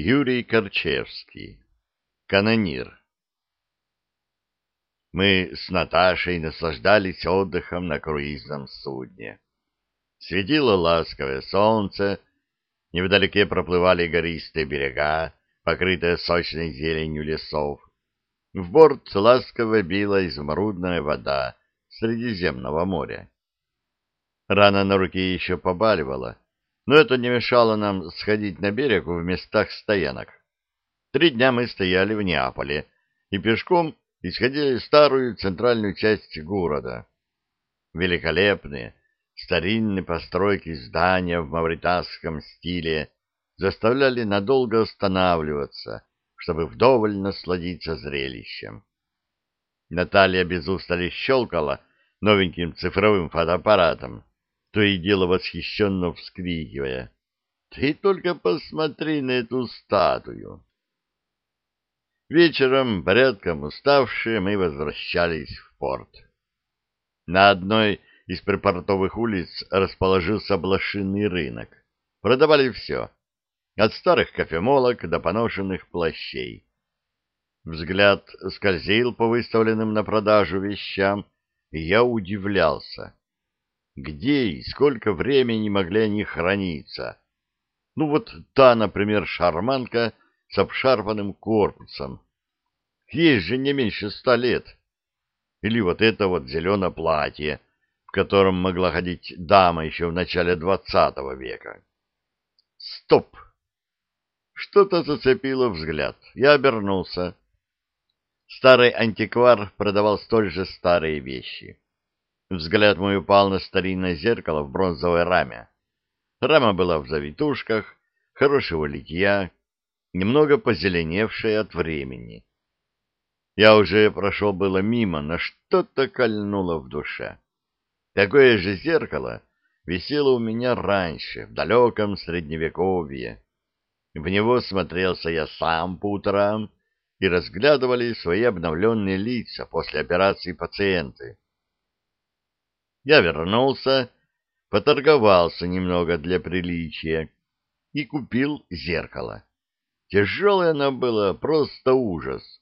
Юрий Корчевский. Канонир. Мы с Наташей наслаждались отдыхом на круизном судне. Светило ласковое солнце, невдалеке проплывали гористые берега, покрытые сочной зеленью лесов. В борт ласково била изумрудная вода Средиземного моря. Рана на руке еще побаливала, но это не мешало нам сходить на берег в местах стоянок. Три дня мы стояли в Неаполе и пешком исходили старую центральную часть города. Великолепные, старинные постройки здания в мавританском стиле заставляли надолго останавливаться, чтобы вдоволь насладиться зрелищем. Наталья без устали щелкала новеньким цифровым фотоаппаратом, то и дело восхищенно вскрикивая. «Ты только посмотри на эту статую!» Вечером, порядком уставшие, мы возвращались в порт. На одной из припортовых улиц расположился блошиный рынок. Продавали все, от старых кофемолок до поношенных плащей. Взгляд скользил по выставленным на продажу вещам, и я удивлялся. Где и сколько времени могли они храниться? Ну вот та, например, шарманка с обшарпанным корпусом. Есть же не меньше ста лет. Или вот это вот зеленое платье, в котором могла ходить дама еще в начале двадцатого века. Стоп! Что-то зацепило взгляд. Я обернулся. Старый антиквар продавал столь же старые вещи. Взгляд мой упал на старинное зеркало в бронзовой раме. Рама была в завитушках, хорошего литья, немного позеленевшая от времени. Я уже прошел было мимо, но что-то кольнуло в душе. Такое же зеркало висело у меня раньше, в далеком Средневековье. В него смотрелся я сам по утрам, и разглядывали свои обновленные лица после операции пациенты. Я вернулся, поторговался немного для приличия и купил зеркало. Тяжелое оно было, просто ужас.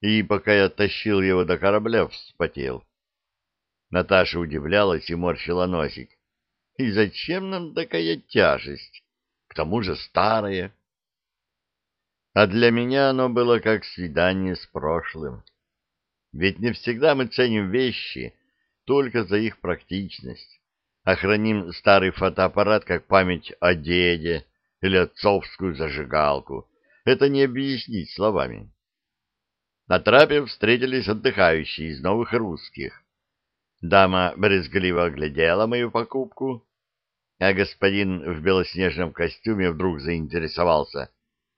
И пока я тащил его до корабля, вспотел. Наташа удивлялась и морщила носик. И зачем нам такая тяжесть? К тому же старая. А для меня оно было как свидание с прошлым. Ведь не всегда мы ценим вещи, только за их практичность. Охраним старый фотоаппарат как память о деде или отцовскую зажигалку. Это не объяснить словами. На трапе встретились отдыхающие из новых русских. Дама брезгливо оглядела мою покупку, а господин в белоснежном костюме вдруг заинтересовался.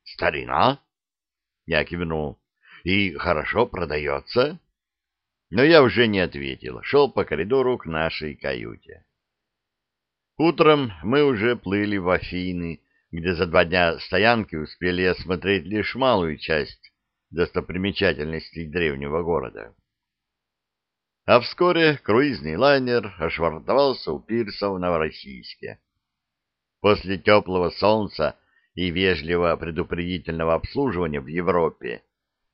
«Старина?» Я кивнул. «И хорошо продается?» Но я уже не ответил, шел по коридору к нашей каюте. Утром мы уже плыли в Афины, где за два дня стоянки успели осмотреть лишь малую часть достопримечательностей древнего города. А вскоре круизный лайнер ошвартовался у пирса в Новороссийске. После теплого солнца и вежливого предупредительного обслуживания в Европе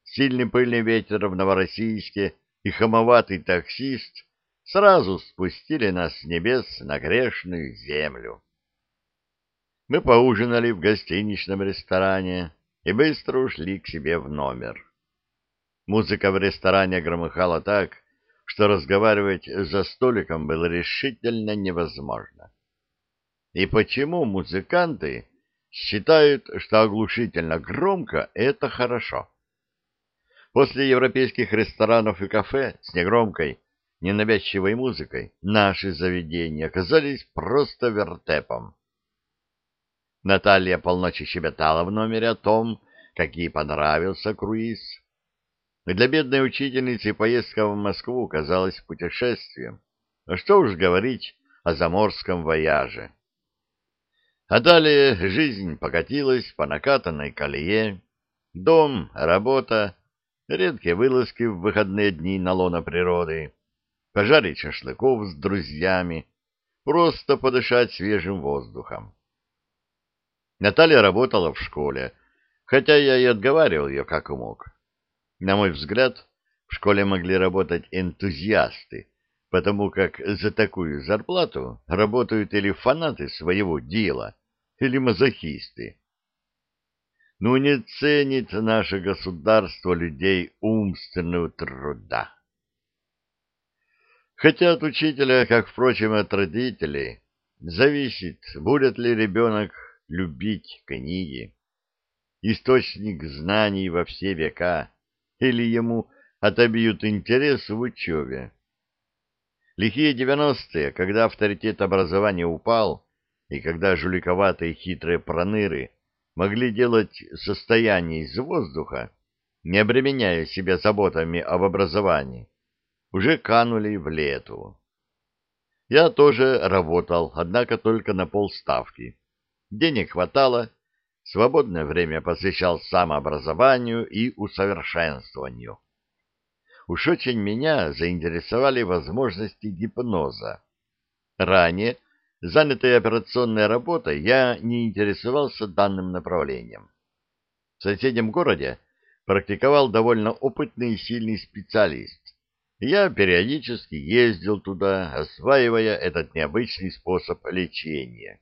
сильный пыльный ветер в Новороссийске и хамоватый таксист сразу спустили нас с небес на грешную землю. Мы поужинали в гостиничном ресторане и быстро ушли к себе в номер. Музыка в ресторане громыхала так, что разговаривать за столиком было решительно невозможно. И почему музыканты считают, что оглушительно громко — это хорошо? После европейских ресторанов и кафе с негромкой, ненавязчивой музыкой наши заведения оказались просто вертепом. Наталья полночи щебетала в номере о том, как ей понравился круиз. Для бедной учительницы поездка в Москву казалась путешествием. А что уж говорить о заморском вояже. А далее жизнь покатилась по накатанной колее. Дом, работа, редкие вылазки в выходные дни на лоно природы, пожарить шашлыков с друзьями, просто подышать свежим воздухом. Наталья работала в школе, хотя я и отговаривал ее как мог. На мой взгляд, в школе могли работать энтузиасты, потому как за такую зарплату работают или фанаты своего дела, или мазохисты. Ну, не ценит наше государство людей умственного труда. Хотя от учителя, как, впрочем, от родителей, зависит, будет ли ребенок любить книги, источник знаний во все века, или ему отобьют интерес в учебе. Лихие девяностые, когда авторитет образования упал, и когда жуликоватые хитрые проныры могли делать состояние из воздуха, не обременяя себя заботами об образовании, уже канули в лету. Я тоже работал, однако только на полставки. Денег хватало, свободное время посвящал самообразованию и усовершенствованию. Уж очень меня заинтересовали возможности гипноза. Ранее, занятый операционной работой, я не интересовался данным направлением. В соседнем городе практиковал довольно опытный и сильный специалист. Я периодически ездил туда, осваивая этот необычный способ лечения.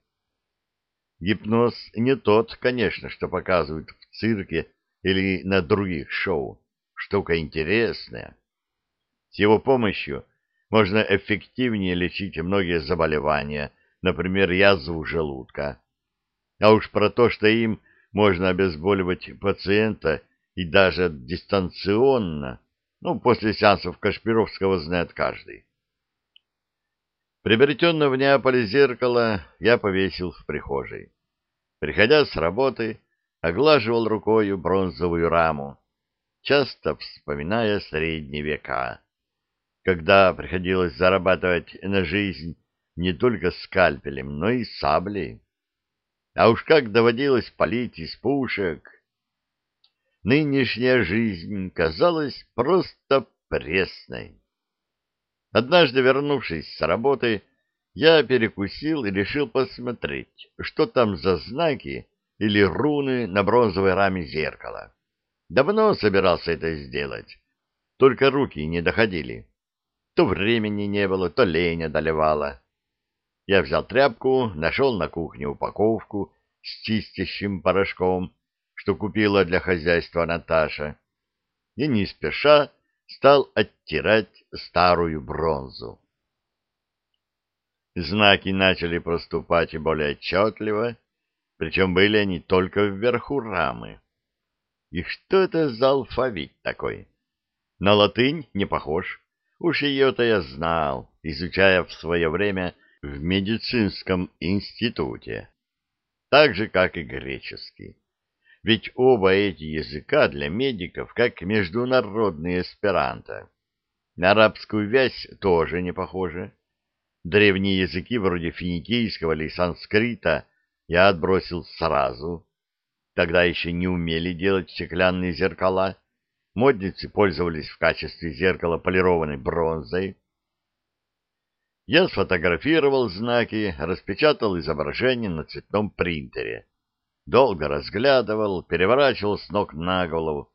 Гипноз не тот, конечно, что показывают в цирке или на других шоу. Штука интересная. С его помощью можно эффективнее лечить многие заболевания, например, язву желудка. А уж про то, что им можно обезболивать пациента и даже дистанционно, ну, после сеансов Кашпировского знает каждый. Приобретенное в Неаполе зеркало я повесил в прихожей. Приходя с работы, оглаживал рукою бронзовую раму, часто вспоминая средние века, когда приходилось зарабатывать на жизнь не только скальпелем, но и саблей. А уж как доводилось палить из пушек! Нынешняя жизнь казалась просто пресной. Однажды, вернувшись с работы, я перекусил и решил посмотреть, что там за знаки или руны на бронзовой раме зеркала. Давно собирался это сделать, только руки не доходили. То времени не было, то лень одолевала. Я взял тряпку, нашел на кухне упаковку с чистящим порошком, что купила для хозяйства Наташа, и не спеша стал оттирать старую бронзу. Знаки начали проступать более отчетливо, причем были они только вверху рамы. И что это за алфавит такой? На латынь не похож. Уж ее-то я знал, изучая в свое время в медицинском институте. Так же, как и греческий. Ведь оба эти языка для медиков как международные эсперанто. На арабскую вязь тоже не похожи. Древние языки вроде финикийского или санскрита я отбросил сразу. Тогда еще не умели делать стеклянные зеркала. Модницы пользовались в качестве зеркала полированной бронзой. Я сфотографировал знаки, распечатал изображение на цветном принтере долго разглядывал, переворачивал с ног на голову,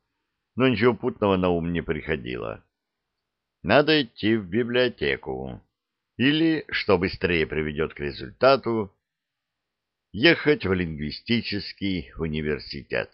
но ничего путного на ум не приходило. Надо идти в библиотеку. Или, что быстрее приведет к результату, ехать в лингвистический университет.